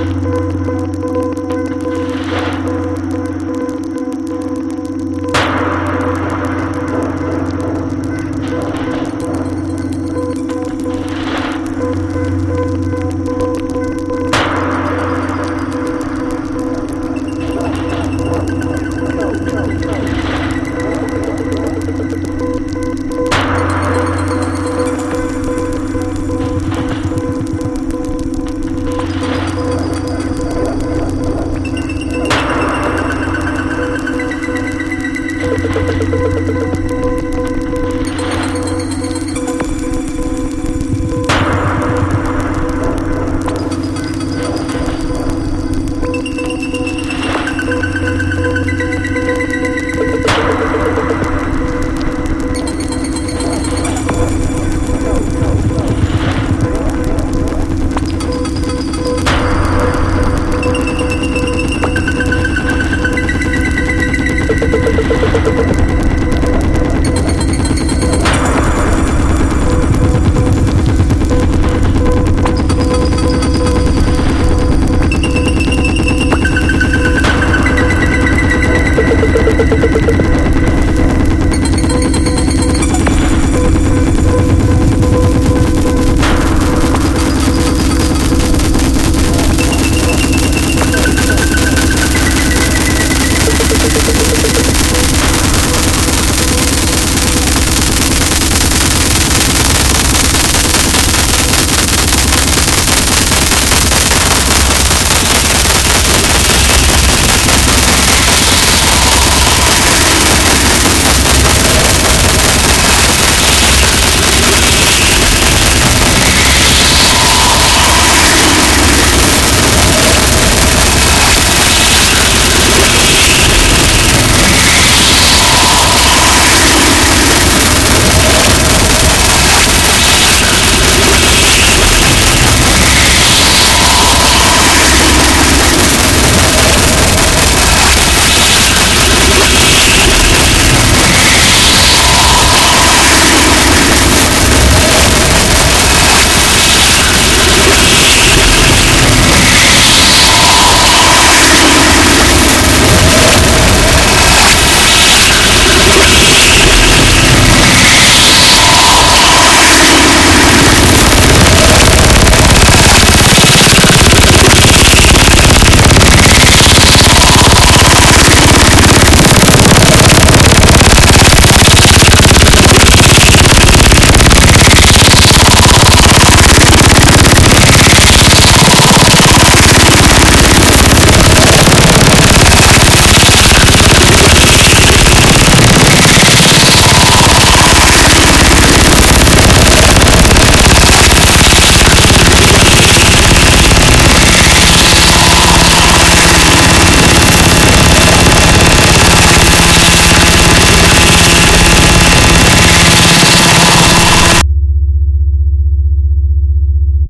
Música